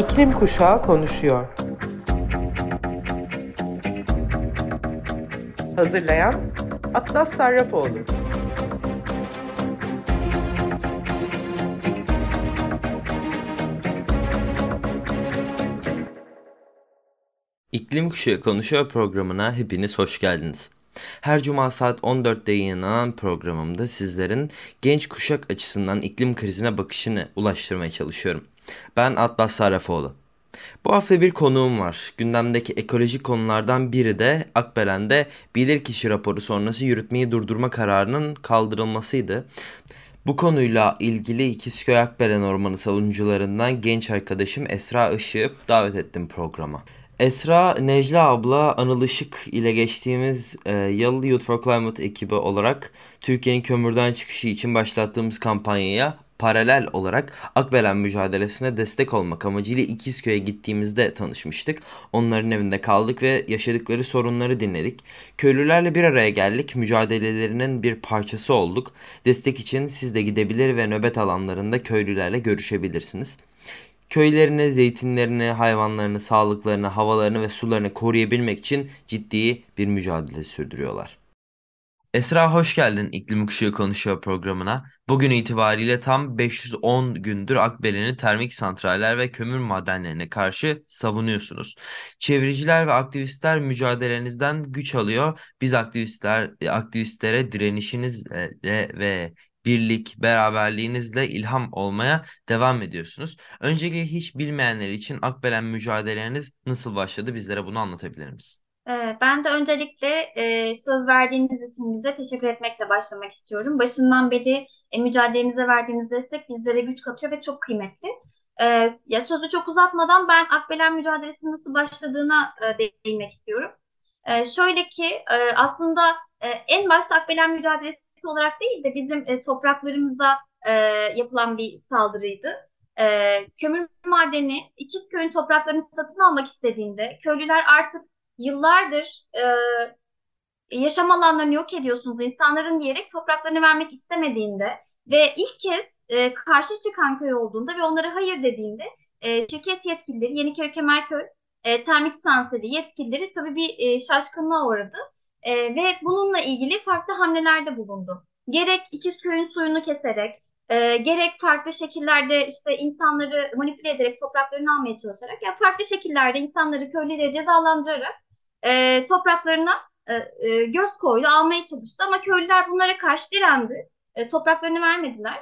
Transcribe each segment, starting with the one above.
İklim Kuşağı konuşuyor. Hazırlayan Atlas Sarrafoğlu. İklim Kuşağı Konuşuyor programına hepiniz hoş geldiniz. Her cuma saat 14'te yayınlanan programımda sizlerin genç kuşak açısından iklim krizine bakışını ulaştırmaya çalışıyorum. Ben Atlas Sarrafoğlu. Bu hafta bir konuğum var. Gündemdeki ekolojik konulardan biri de Akbelen'de bilirkişi raporu sonrası yürütmeyi durdurma kararının kaldırılmasıydı. Bu konuyla ilgili İkizköy Akbelen Ormanı savunucularından genç arkadaşım Esra Işık'ı davet ettim programa. Esra Necla abla Anıl Işık ile geçtiğimiz e, yıl Youth for Climate ekibi olarak Türkiye'nin kömürden çıkışı için başlattığımız kampanyaya paralel olarak Akbelen mücadelesine destek olmak amacıyla İkizköy'e gittiğimizde tanışmıştık. Onların evinde kaldık ve yaşadıkları sorunları dinledik. Köylülerle bir araya geldik, mücadelelerinin bir parçası olduk. Destek için siz de gidebilir ve nöbet alanlarında köylülerle görüşebilirsiniz. Köylerini, zeytinlerini, hayvanlarını, sağlıklarını, havalarını ve sularını koruyabilmek için ciddi bir mücadele sürdürüyorlar. Esra hoş geldin İklim Kuşağı Konuşuyor programına. Bugün itibariyle tam 510 gündür Akbelen'i termik santraller ve kömür madenlerine karşı savunuyorsunuz. Çevreciler ve aktivistler mücadelenizden güç alıyor. Biz aktivistler aktivistlere direnişinizle ve birlik, beraberliğinizle ilham olmaya devam ediyorsunuz. Öncelikle hiç bilmeyenler için Akbelen mücadeleleriniz nasıl başladı? Bizlere bunu anlatabilir misin? Ee, ben de öncelikle e, söz verdiğiniz için bize teşekkür etmekle başlamak istiyorum. Başından beri e, mücadelemize verdiğiniz destek bizlere güç katıyor ve çok kıymetli. Ee, ya sözü çok uzatmadan ben Akbelen mücadelesinin nasıl başladığına e, değinmek istiyorum. Ee, şöyle ki aslında en başta Akbelen mücadelesi olarak değil de bizim e, topraklarımıza yapılan bir saldırıydı. Kömür madeni İkizköy'ün topraklarını satın almak istediğinde köylüler artık yıllardır e, yaşam alanlarını yok ediyorsunuz insanların diyerek topraklarını vermek istemediğinde ve ilk kez e, karşı çıkan köy olduğunda ve onlara hayır dediğinde e, şirket yetkilileri Yeniköy Kemerköy e, termik sansürü yetkilileri tabii bir e, şaşkınlığa uğradı e, ve bununla ilgili farklı hamlelerde bulundu. Gerek İkizköy'ün suyunu keserek, e, gerek farklı şekillerde işte insanları manipüle ederek topraklarını almaya çalışarak ya farklı şekillerde insanları köylüleri cezalandırarak e, topraklarına e, e, göz koydu, almaya çalıştı ama köylüler bunlara karşı direndi. E, topraklarını vermediler.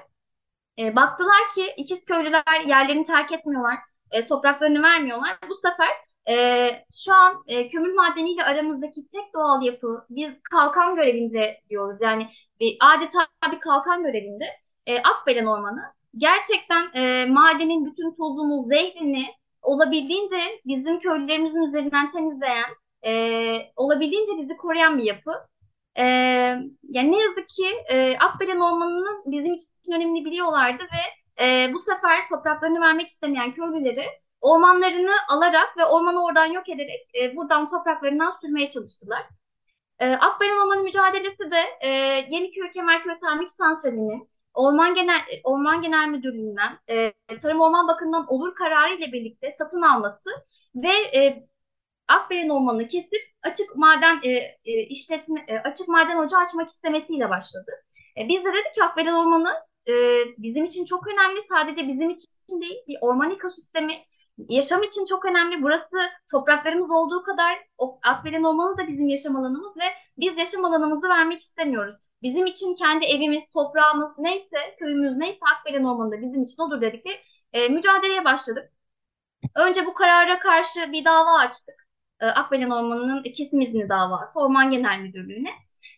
E, baktılar ki ikiz köylüler yerlerini terk etmiyorlar, e, topraklarını vermiyorlar. Bu sefer e, şu an e, kömür madeniyle aramızdaki tek doğal yapı biz kalkan görevinde diyoruz. Yani bir, adeta bir kalkan görevinde e, Akbelen Ormanı gerçekten e, madenin bütün tozunu, zehrini olabildiğince bizim köylülerimizin üzerinden temizleyen, e, olabildiğince bizi koruyan bir yapı. E, yani ne yazık ki e, Akbelen Ormanı'nın bizim için önemli biliyorlardı ve e, bu sefer topraklarını vermek istemeyen köylüleri ormanlarını alarak ve ormanı oradan yok ederek e, buradan topraklarından sürmeye çalıştılar. E, Akbelen Ormanı mücadelesi de e, Yeniköy Kemerköy Termik Santrali'nin Orman Genel Orman Genel Müdürlüğü'nden e, Tarım Orman Bakımından olur kararı ile birlikte satın alması ve e, Akbelen Ormanı'nı kesip açık maden e, e, işletme e, açık maden ocağı açmak istemesiyle başladı. E, biz de dedik ki Akbelen Ormanı e, bizim için çok önemli. Sadece bizim için değil, bir orman ekosistemi yaşam için çok önemli. Burası topraklarımız olduğu kadar Akbelen Ormanı da bizim yaşam alanımız ve biz yaşam alanımızı vermek istemiyoruz. Bizim için kendi evimiz, toprağımız neyse, köyümüz neyse Akbelen Ormanı da bizim için odur dedik ve e, mücadeleye başladık. Önce bu karara karşı bir dava açtık. E, Akbelen Ormanı'nın kesim izni davası Orman Genel Müdürlüğü'ne.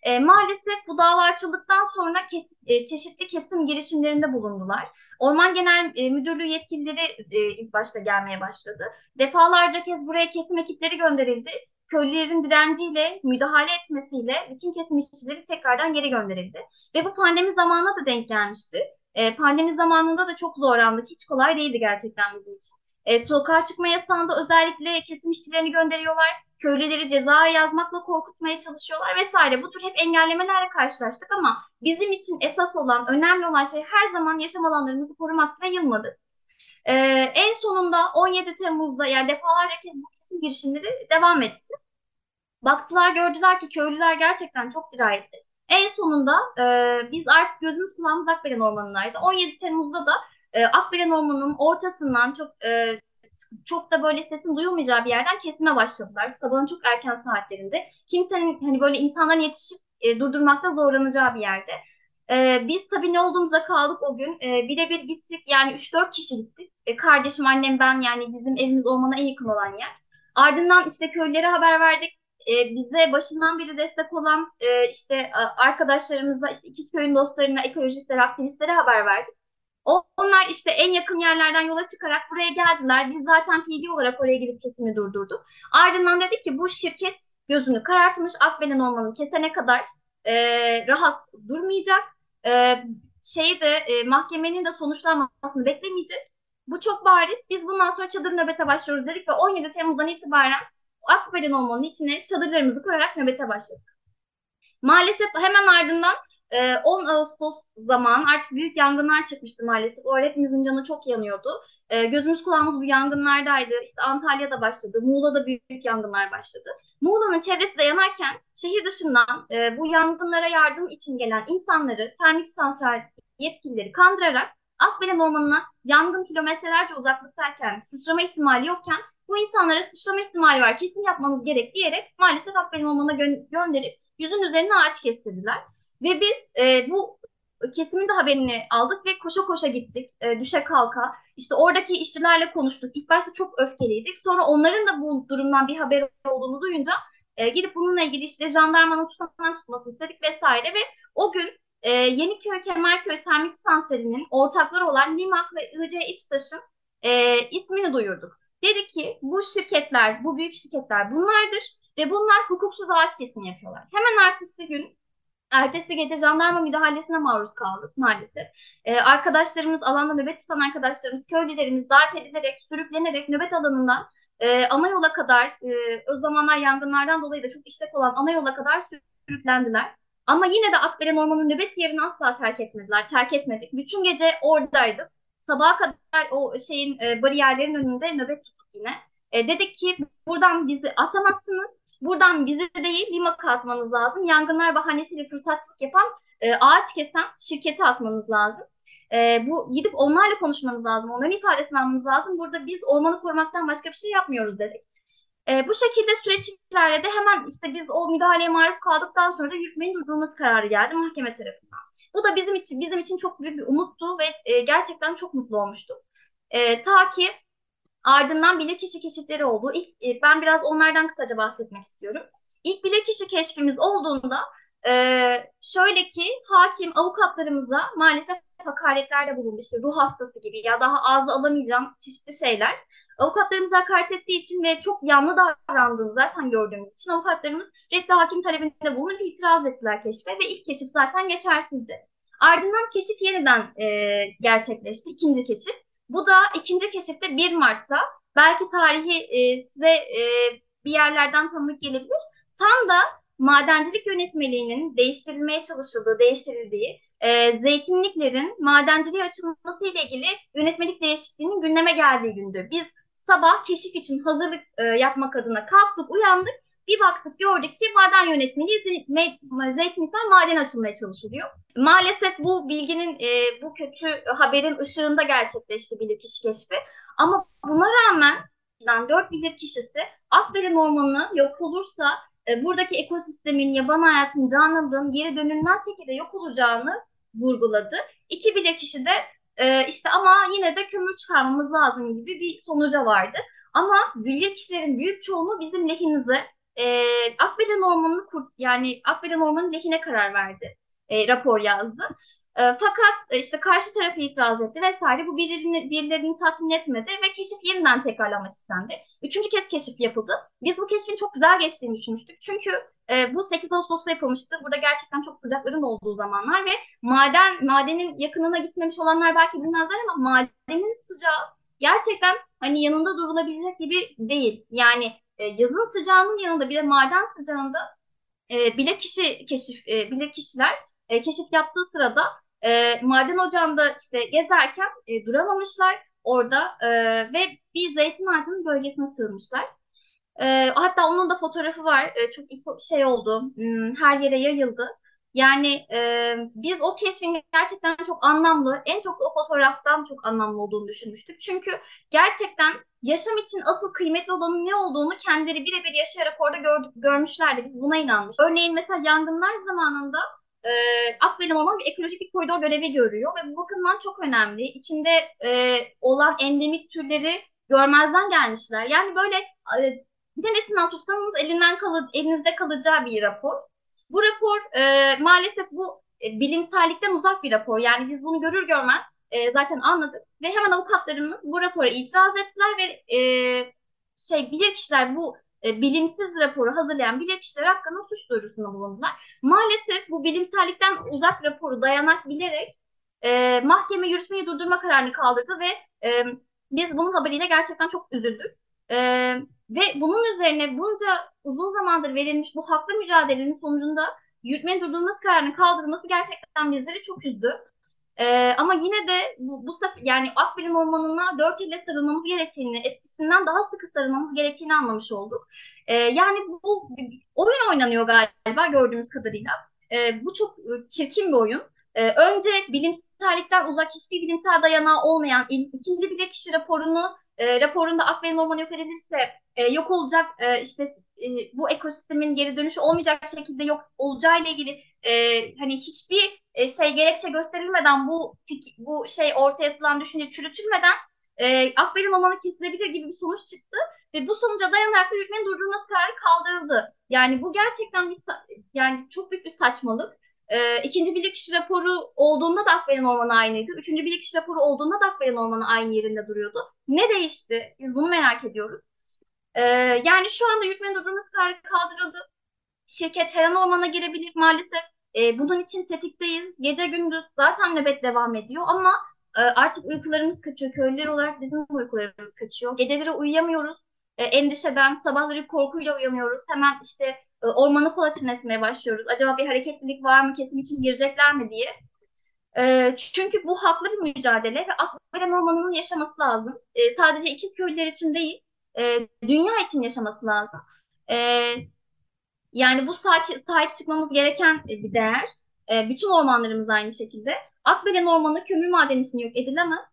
E, maalesef bu dava açıldıktan sonra kes, e, çeşitli kesim girişimlerinde bulundular. Orman Genel e, Müdürlüğü yetkilileri e, ilk başta gelmeye başladı. Defalarca kez buraya kesim ekipleri gönderildi. Köylülerin direnciyle, müdahale etmesiyle bütün kesim işçileri tekrardan geri gönderildi. Ve bu pandemi zamanına da denk gelmişti. E, pandemi zamanında da çok zorlandık. Hiç kolay değildi gerçekten bizim için. E, sokağa çıkma yasağında özellikle kesim işçilerini gönderiyorlar köylüleri ceza yazmakla korkutmaya çalışıyorlar vesaire. Bu tür hep engellemelerle karşılaştık ama bizim için esas olan, önemli olan şey her zaman yaşam alanlarımızı korumak ve yılmadık. E, en sonunda 17 Temmuz'da yani defalarca kez bu kesim girişimleri devam etti. Baktılar gördüler ki köylüler gerçekten çok dirayetli. En sonunda e, biz artık gözümüz kulağımız Akbelen Ormanı'ndaydı. 17 Temmuz'da da e, Akbelen Ormanı'nın ortasından çok e, çok da böyle sesin duyulmayacağı bir yerden kesime başladılar. Sabahın çok erken saatlerinde. Kimsenin hani böyle insanların yetişip e, durdurmakta zorlanacağı bir yerde. E, biz tabii ne olduğumuza kaldık o gün. E, birebir gittik yani 3-4 kişi gittik. E, kardeşim, annem, ben yani bizim evimiz ormana en yakın olan yer. Ardından işte köylere haber verdik. E, bize başından beri destek olan e, işte arkadaşlarımızla işte iki köyün dostlarına, ekolojistlere, aktivistlere haber verdik. Onlar işte en yakın yerlerden yola çıkarak buraya geldiler. Biz zaten PD olarak oraya gidip kesimi durdurduk. Ardından dedi ki bu şirket gözünü karartmış. Akbelen ormanını kesene kadar e, rahat durmayacak. E, şeyi de e, mahkemenin de sonuçlanmasını beklemeyecek. Bu çok bariz. Biz bundan sonra çadır nöbete başlıyoruz dedik ve 17 Temmuz'dan itibaren Akbelen ormanının içine çadırlarımızı kurarak nöbete başladık. Maalesef hemen ardından 10 ee, Ağustos zaman artık büyük yangınlar çıkmıştı maalesef. O hepimizin canı çok yanıyordu. Ee, gözümüz kulağımız bu yangınlardaydı. İşte Antalya'da başladı, Muğla'da büyük yangınlar başladı. Muğla'nın çevresi de yanarken şehir dışından e, bu yangınlara yardım için gelen insanları termik santral yetkilileri kandırarak Akbelen Ormanı'na yangın kilometrelerce uzaklıktayken, sıçrama ihtimali yokken bu insanlara sıçrama ihtimali var, kesin yapmamız gerek diyerek maalesef Akbelen Ormanı'na gö- gönderip yüzün üzerine ağaç kestirdiler. Ve biz e, bu kesimin de haberini aldık ve koşa koşa gittik e, düşe kalka. İşte oradaki işçilerle konuştuk. İlk başta çok öfkeliydik. Sonra onların da bu durumdan bir haber olduğunu duyunca e, gidip bununla ilgili işte jandarmanın tutanak tutmasını istedik vesaire ve o gün e, Yeniköy Kemerköy Termik Santrali'nin ortakları olan Limak ve IC İçtaş'ın e, ismini duyurduk. Dedi ki bu şirketler, bu büyük şirketler bunlardır ve bunlar hukuksuz ağaç kesimi yapıyorlar. Hemen ertesi gün Ertesi gece jandarma müdahalesine maruz kaldık maalesef. Ee, arkadaşlarımız, alanda nöbet tutan arkadaşlarımız, köylülerimiz darp edilerek, sürüklenerek nöbet alanından e, ana yola kadar, e, o zamanlar yangınlardan dolayı da çok işlek olan ana yola kadar sürüklendiler. Ama yine de Akbelen Ormanı'nın nöbet yerini asla terk etmediler, terk etmedik. Bütün gece oradaydık. Sabaha kadar o şeyin e, bariyerlerin önünde nöbet tuttuk yine. E, dedik ki buradan bizi atamazsınız Buradan bize değil Limak'a atmanız lazım. Yangınlar bahanesiyle fırsatçılık yapan e, ağaç kesen şirketi atmanız lazım. E, bu gidip onlarla konuşmanız lazım. Onların ifadesini almanız lazım. Burada biz ormanı korumaktan başka bir şey yapmıyoruz dedik. E, bu şekilde süreç ilerledi. Hemen işte biz o müdahaleye maruz kaldıktan sonra da yürütmenin durdurulması kararı geldi mahkeme tarafından. Bu da bizim için bizim için çok büyük bir umuttu ve e, gerçekten çok mutlu olmuştuk. E, ta ki Ardından bilirkişi keşifleri oldu. İlk, e, ben biraz onlardan kısaca bahsetmek istiyorum. İlk bilirkişi keşfimiz olduğunda e, şöyle ki hakim avukatlarımıza maalesef hakaretlerde bulundu. İşte ruh hastası gibi ya daha ağza alamayacağım çeşitli şeyler. Avukatlarımız hakaret ettiği için ve çok yanlı davrandığını zaten gördüğümüz için avukatlarımız reddi hakim talebinde bulunup itiraz ettiler keşfe ve ilk keşif zaten geçersizdi. Ardından keşif yeniden e, gerçekleşti, ikinci keşif. Bu da ikinci keşifte 1 Mart'ta. Belki tarihi e, size e, bir yerlerden tanıdık gelebilir. Tam da madencilik yönetmeliğinin değiştirilmeye çalışıldığı, değiştirildiği, e, zeytinliklerin madenciliğe açılması ile ilgili yönetmelik değişikliğinin gündeme geldiği gündü. Biz sabah keşif için hazırlık e, yapmak adına kalktık, uyandık bir baktık gördük ki maden yönetmeliği zeytinlikten maden açılmaya çalışılıyor. Maalesef bu bilginin, e, bu kötü haberin ışığında gerçekleşti bilirkişi keşfi. Ama buna rağmen dört bilirkişisi Akbelen Ormanı yok olursa e, buradaki ekosistemin, yaban hayatın, canlılığın geri dönülmez şekilde yok olacağını vurguladı. İki bilirkişi de e, işte ama yine de kömür çıkarmamız lazım gibi bir sonuca vardı. Ama bilirkişilerin büyük çoğunluğu bizim lehimize e, Akbelen Ormanı'nı kurt yani Akbelen Ormanı lehine karar verdi. E, rapor yazdı. E, fakat işte karşı tarafı itiraz etti vesaire. Bu birilerini, birilerini tatmin etmedi ve keşif yeniden tekrarlamak istendi. Üçüncü kez keşif yapıldı. Biz bu keşfin çok güzel geçtiğini düşünmüştük. Çünkü e, bu 8 Ağustos'ta yapılmıştı. Burada gerçekten çok sıcakların olduğu zamanlar ve maden madenin yakınına gitmemiş olanlar belki bilmezler ama madenin sıcağı gerçekten hani yanında durulabilecek gibi değil. Yani e, yazın sıcağının yanında bir de maden sıcağında e, bilirkişi keşif e, bilirkişiler e, keşif yaptığı sırada e, maden ocağında işte gezerken e, duramamışlar. orada e, ve bir zeytin ağacının gölgesine sığınmışlar. E, hatta onun da fotoğrafı var. E, çok şey oldu. Hmm, her yere yayıldı. Yani e, biz o keşfin gerçekten çok anlamlı, en çok o fotoğraftan çok anlamlı olduğunu düşünmüştük. Çünkü gerçekten yaşam için asıl kıymetli olanın ne olduğunu kendileri birebir yaşayarak orada gör, görmüşlerdi. Biz buna inanmış. Örneğin mesela yangınlar zamanında e, Akbelen Orman bir ekolojik bir koridor görevi görüyor ve bu bakımdan çok önemli. İçinde e, olan endemik türleri görmezden gelmişler. Yani böyle e, neresinden tutsanız elinden kalı, elinizde kalacağı bir rapor. Bu rapor e, maalesef bu e, bilimsellikten uzak bir rapor. Yani biz bunu görür görmez e, zaten anladık ve hemen avukatlarımız bu rapora itiraz ettiler ve e, şey bilirkişiler bu e, bilimsiz raporu hazırlayan bilirkişiler hakkında suç duyurusunda bulundular. Maalesef bu bilimsellikten uzak raporu dayanak bilerek e, mahkeme yürütmeyi durdurma kararını kaldırdı ve e, biz bunun haberiyle gerçekten çok üzüldük. E, ve bunun üzerine bunca uzun zamandır verilmiş bu haklı mücadelenin sonucunda yürütmenin durdurulması kararının kaldırılması gerçekten bizleri çok üzdü. Ee, ama yine de bu, bu yani Akbil'in ormanına dört elle sarılmamız gerektiğini, eskisinden daha sıkı sarılmamız gerektiğini anlamış olduk. Ee, yani bu, oyun oynanıyor galiba gördüğümüz kadarıyla. Ee, bu çok e, çirkin bir oyun. Ee, önce bilimsellikten uzak hiçbir bilimsel dayanağı olmayan ikinci bilirkişi raporunu e, raporunda Akbil'in ormanı yok edilirse e, yok olacak e, işte e, bu ekosistemin geri dönüşü olmayacak şekilde yok olacağı ile ilgili e, hani hiçbir e, şey gerekçe gösterilmeden bu bu şey ortaya atılan düşünce çürütülmeden e, Akbel'in ormanı kesilebilir gibi bir sonuç çıktı ve bu sonuca dayanarak da yürütmenin durdurulması kararı kaldırıldı. Yani bu gerçekten bir yani çok büyük bir saçmalık. E, ikinci bilirkişi raporu olduğunda da Akbel'in ormanı aynıydı. Üçüncü bilirkişi raporu olduğunda da Akbel'in ormanı aynı yerinde duruyordu. Ne değişti? Biz bunu merak ediyoruz. E, yani şu anda yürütmenin durdurulması kararı kaldırıldı. Şirket her an ormana girebilir maalesef. E, bunun için tetikteyiz. Gece gündüz zaten nöbet devam ediyor ama e, artık uykularımız kaçıyor. Köylüler olarak bizim uykularımız kaçıyor. Geceleri uyuyamıyoruz. E, endişeden, sabahları korkuyla uyanıyoruz. Hemen işte e, ormanı kolaçın etmeye başlıyoruz. Acaba bir hareketlilik var mı, kesim için girecekler mi diye. E, çünkü bu haklı bir mücadele ve Akbelen Ormanı'nın yaşaması lazım. E, sadece ikiz köylüler için değil, dünya için yaşaması lazım. Yani bu sahip, çıkmamız gereken bir değer. Bütün ormanlarımız aynı şekilde. Akbelen Ormanı kömür madeni için yok edilemez.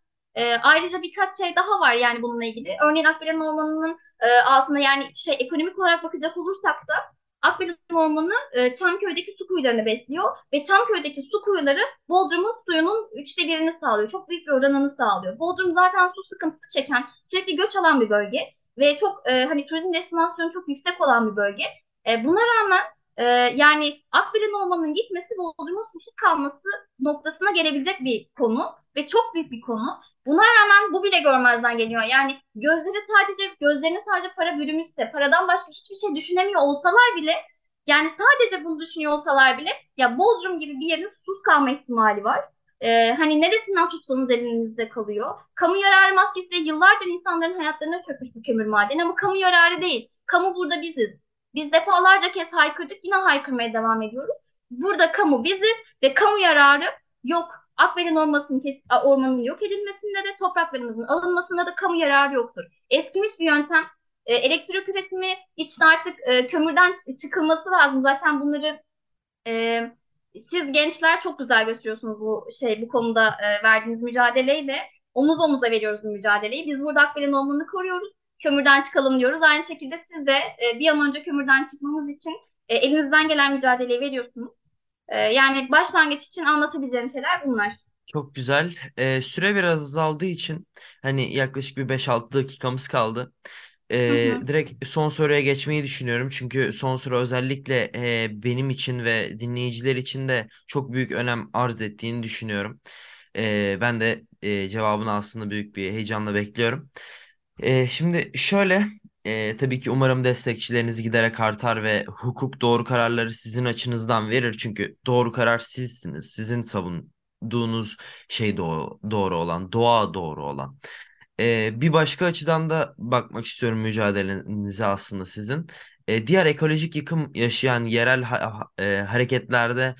Ayrıca birkaç şey daha var yani bununla ilgili. Örneğin Akbelen Ormanı'nın altında yani şey ekonomik olarak bakacak olursak da Akbelen Ormanı e, Çamköy'deki su kuyularını besliyor ve Çamköy'deki su kuyuları Bodrum'un suyunun üçte birini sağlıyor. Çok büyük bir oranını sağlıyor. Bodrum zaten su sıkıntısı çeken, sürekli göç alan bir bölge ve çok e, hani turizm destinasyonu çok yüksek olan bir bölge. E, buna rağmen e, yani Akbil'in ormanının gitmesi Bodrum'un susuz kalması noktasına gelebilecek bir konu ve çok büyük bir konu. Buna rağmen bu bile görmezden geliyor. Yani gözleri sadece gözlerini sadece para bürümüşse, paradan başka hiçbir şey düşünemiyor olsalar bile yani sadece bunu düşünüyor olsalar bile ya Bodrum gibi bir yerin susuz kalma ihtimali var. Ee, hani neresinden tutsanız elinizde kalıyor. Kamu yararı maskesi yıllardır insanların hayatlarına çökmüş bu kömür madeni ama kamu yararı değil. Kamu burada biziz. Biz defalarca kez haykırdık, yine haykırmaya devam ediyoruz. Burada kamu biziz ve kamu yararı yok. Akbelen ormanının, kes, ormanının yok edilmesinde de topraklarımızın alınmasında da kamu yararı yoktur. Eskimiş bir yöntem. E, elektrik üretimi için artık e, kömürden çıkılması lazım. Zaten bunları e, siz gençler çok güzel götürüyorsunuz bu şey bu konuda e, verdiğiniz mücadeleyle. Omuz omuza veriyoruz bu mücadeleyi. Biz burada Akbelen ormanını koruyoruz kömürden çıkalım diyoruz. Aynı şekilde siz de e, bir an önce kömürden çıkmamız için e, elinizden gelen mücadeleyi veriyorsunuz. E, yani başlangıç için anlatabileceğim şeyler bunlar. Çok güzel. Ee, süre biraz azaldığı için hani yaklaşık bir 5-6 dakikamız kaldı. Ee, hı hı. direkt son soruya geçmeyi düşünüyorum. Çünkü son soru özellikle e, benim için ve dinleyiciler için de çok büyük önem arz ettiğini düşünüyorum. Ee, ben de e, cevabını aslında büyük bir heyecanla bekliyorum. Ee, şimdi şöyle e, tabii ki umarım destekçileriniz giderek artar ve hukuk doğru kararları sizin açınızdan verir. Çünkü doğru karar sizsiniz. Sizin savunduğunuz şey doğru, doğru olan, doğa doğru olan. Ee, bir başka açıdan da bakmak istiyorum mücadelenize aslında sizin. Ee, diğer ekolojik yıkım yaşayan yerel ha- e, hareketlerde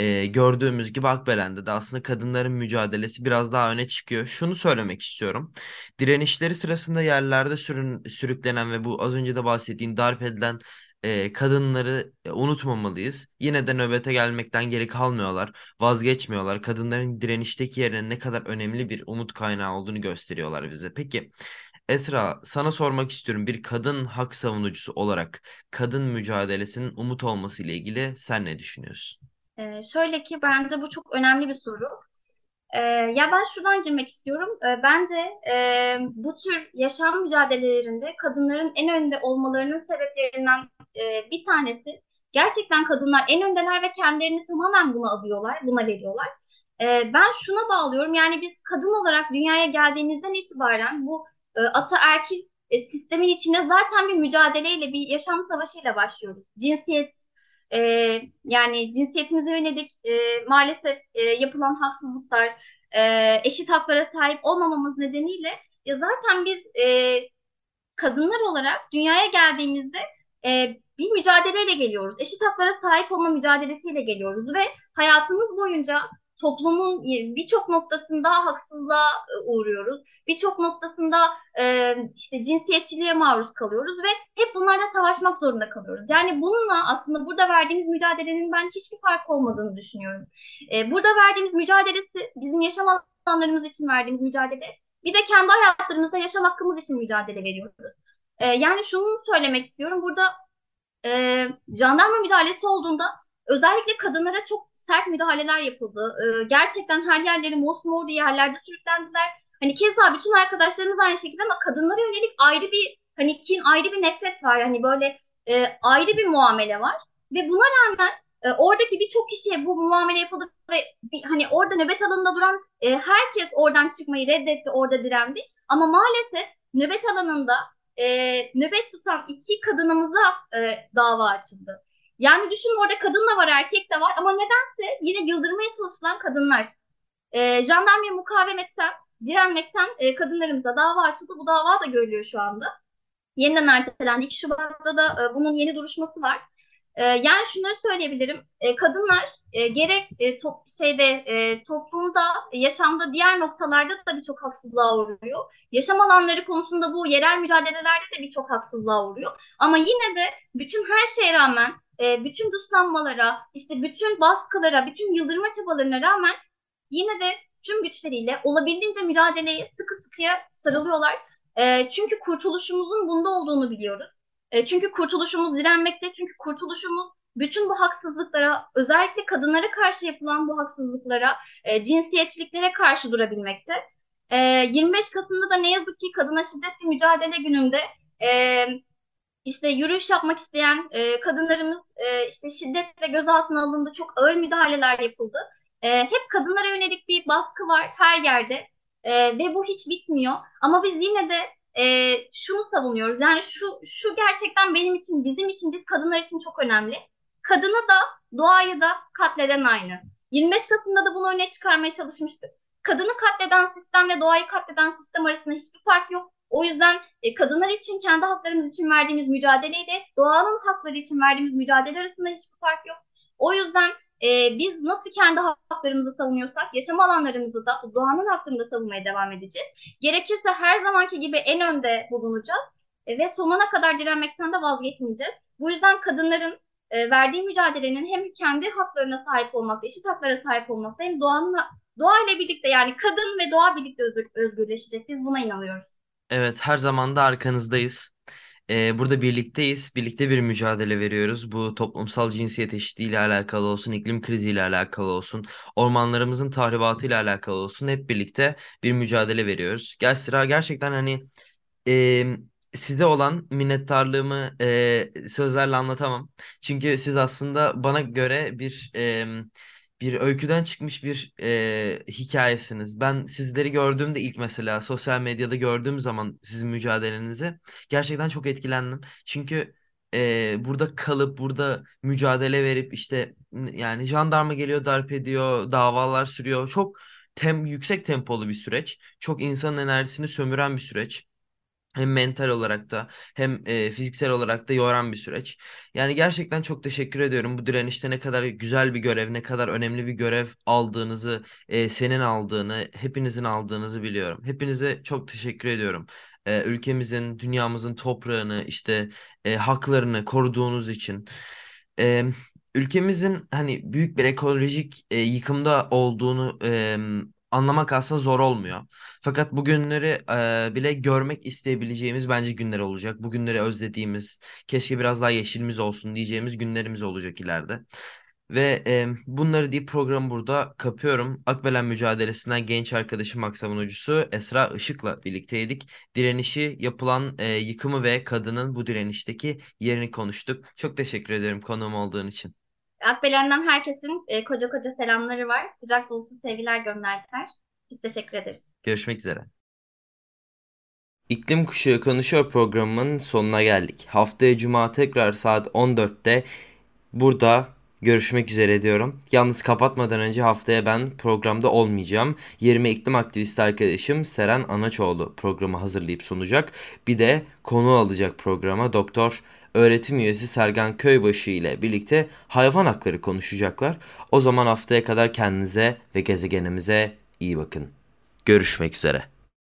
e, gördüğümüz gibi Akbelen'de de aslında kadınların mücadelesi biraz daha öne çıkıyor. Şunu söylemek istiyorum. Direnişleri sırasında yerlerde sürün, sürüklenen ve bu az önce de bahsettiğin darp edilen e, kadınları unutmamalıyız. Yine de nöbete gelmekten geri kalmıyorlar, vazgeçmiyorlar. Kadınların direnişteki yerine ne kadar önemli bir umut kaynağı olduğunu gösteriyorlar bize. Peki Esra, sana sormak istiyorum. Bir kadın hak savunucusu olarak kadın mücadelesinin umut olması ile ilgili sen ne düşünüyorsun? Ee, şöyle ki bence bu çok önemli bir soru. Ee, ya ben şuradan girmek istiyorum. Ee, bence e, bu tür yaşam mücadelelerinde kadınların en önde olmalarının sebeplerinden e, bir tanesi gerçekten kadınlar en öndeler ve kendilerini tamamen buna adıyorlar, buna veriyorlar. Ee, ben şuna bağlıyorum. Yani biz kadın olarak dünyaya geldiğimizden itibaren bu e, ataerkil e, sistemin içinde zaten bir mücadeleyle, bir yaşam savaşıyla başlıyoruz. Cinsiyet, e, yani cinsiyetimize yönelik e, maalesef e, yapılan haksızlıklar, e, eşit haklara sahip olmamamız nedeniyle ya zaten biz e, kadınlar olarak dünyaya geldiğimizde e, bir mücadeleyle geliyoruz. Eşit haklara sahip olma mücadelesiyle geliyoruz ve hayatımız boyunca toplumun birçok noktasında haksızlığa e, uğruyoruz. Birçok noktasında e, işte cinsiyetçiliğe maruz kalıyoruz ve hep bunlarla savaşmak zorunda kalıyoruz. Yani bununla aslında burada verdiğimiz mücadelenin ben hiçbir fark olmadığını düşünüyorum. E, burada verdiğimiz mücadelesi bizim yaşam alanlarımız için verdiğimiz mücadele. Bir de kendi hayatlarımızda yaşam hakkımız için mücadele veriyoruz. E, yani şunu söylemek istiyorum. Burada e, jandarma müdahalesi olduğunda Özellikle kadınlara çok sert müdahaleler yapıldı. Ee, gerçekten her yerleri mosmor yerlerde sürüklendiler. Hani keza bütün arkadaşlarımız aynı şekilde ama kadınlara yönelik ayrı bir hani kin, ayrı bir nefret var. Hani böyle e, ayrı bir muamele var. Ve buna rağmen e, oradaki birçok kişiye bu muamele yapıldı ve bir, hani orada nöbet alanında duran e, herkes oradan çıkmayı reddetti, orada direndi. Ama maalesef nöbet alanında e, nöbet tutan iki kadınımıza e, dava açıldı. Yani düşünün orada kadın da var, erkek de var ama nedense yine yıldırmaya çalışılan kadınlar. E, jandarmaya mukavemetten, direnmekten e, kadınlarımıza dava açıldı. Bu dava da görülüyor şu anda. Yeniden ertelendi. 2 Şubat'ta da e, bunun yeni duruşması var. E, yani şunları söyleyebilirim. E, kadınlar e, gerek e, top, şeyde e, toplumda, yaşamda diğer noktalarda da birçok haksızlığa uğruyor. Yaşam alanları konusunda bu yerel mücadelelerde de birçok haksızlığa uğruyor. Ama yine de bütün her şeye rağmen e, bütün dışlanmalara, işte bütün baskılara, bütün yıldırma çabalarına rağmen yine de tüm güçleriyle olabildiğince mücadeleye sıkı sıkıya sarılıyorlar. E, çünkü kurtuluşumuzun bunda olduğunu biliyoruz. E, çünkü kurtuluşumuz direnmekte, çünkü kurtuluşumuz bütün bu haksızlıklara, özellikle kadınlara karşı yapılan bu haksızlıklara, e, cinsiyetçiliklere karşı durabilmekte. E, 25 Kasım'da da ne yazık ki Kadına Şiddetle Mücadele Günü'nde e, işte yürüyüş yapmak isteyen e, kadınlarımız e, işte şiddetle gözaltına alındı. Çok ağır müdahaleler yapıldı. E, hep kadınlara yönelik bir baskı var her yerde e, ve bu hiç bitmiyor. Ama biz yine de e, şunu savunuyoruz. Yani şu şu gerçekten benim için, bizim için, biz kadınlar için çok önemli. Kadını da doğayı da katleden aynı. 25 Kasım'da da bunu öne çıkarmaya çalışmıştık. Kadını katleden sistemle doğayı katleden sistem arasında hiçbir fark yok. O yüzden e, kadınlar için, kendi haklarımız için verdiğimiz mücadeleyle doğanın hakları için verdiğimiz mücadele arasında hiçbir fark yok. O yüzden e, biz nasıl kendi haklarımızı savunuyorsak yaşam alanlarımızı da doğanın hakkında savunmaya devam edeceğiz. Gerekirse her zamanki gibi en önde bulunacağız e, ve sonuna kadar direnmekten de vazgeçmeyeceğiz. Bu yüzden kadınların e, verdiği mücadelenin hem kendi haklarına sahip olmakta, eşit haklara sahip olmakta hem doğanın doğa ile birlikte yani kadın ve doğa birlikte özgür, özgürleşecek. Biz buna inanıyoruz. Evet, her zaman da arkanızdayız. Ee, burada birlikteyiz. Birlikte bir mücadele veriyoruz. Bu toplumsal cinsiyet eşitliği ile alakalı olsun, iklim kriziyle alakalı olsun, ormanlarımızın tahribatı ile alakalı olsun. Hep birlikte bir mücadele veriyoruz. Gel Sıra gerçekten hani e, size olan minnettarlığımı e, sözlerle anlatamam. Çünkü siz aslında bana göre bir e, bir öyküden çıkmış bir e, hikayesiniz. Ben sizleri gördüğümde ilk mesela sosyal medyada gördüğüm zaman sizin mücadelenizi gerçekten çok etkilendim. Çünkü e, burada kalıp burada mücadele verip işte yani jandarma geliyor darp ediyor davalar sürüyor. Çok tem yüksek tempolu bir süreç. Çok insanın enerjisini sömüren bir süreç. Hem mental olarak da hem e, fiziksel olarak da yoran bir süreç. Yani gerçekten çok teşekkür ediyorum. Bu direnişte ne kadar güzel bir görev, ne kadar önemli bir görev aldığınızı, e, senin aldığını, hepinizin aldığınızı biliyorum. Hepinize çok teşekkür ediyorum. E, ülkemizin, dünyamızın toprağını, işte e, haklarını koruduğunuz için. E, ülkemizin hani büyük bir ekolojik e, yıkımda olduğunu e, anlamak aslında zor olmuyor. Fakat bu günleri e, bile görmek isteyebileceğimiz bence günler olacak. Bu günleri özlediğimiz, keşke biraz daha yeşilimiz olsun diyeceğimiz günlerimiz olacak ileride. Ve e, bunları deyip programı burada kapıyorum. Akbelen mücadelesinden genç arkadaşım ak savunucusu Esra Işık'la birlikteydik. Direnişi, yapılan e, yıkımı ve kadının bu direnişteki yerini konuştuk. Çok teşekkür ederim konuğum olduğun için. Akbelen'den herkesin e, koca koca selamları var. Kucak dolusu sevgiler gönderdiler. Biz teşekkür ederiz. Görüşmek üzere. İklim Kuşağı Konuşuyor programının sonuna geldik. Haftaya Cuma tekrar saat 14'te burada görüşmek üzere diyorum. Yalnız kapatmadan önce haftaya ben programda olmayacağım. Yerime iklim aktivisti arkadaşım Seren Anaçoğlu programı hazırlayıp sunacak. Bir de konu alacak programa Doktor öğretim üyesi Sergen Köybaşı ile birlikte hayvan hakları konuşacaklar. O zaman haftaya kadar kendinize ve gezegenimize iyi bakın. Görüşmek üzere.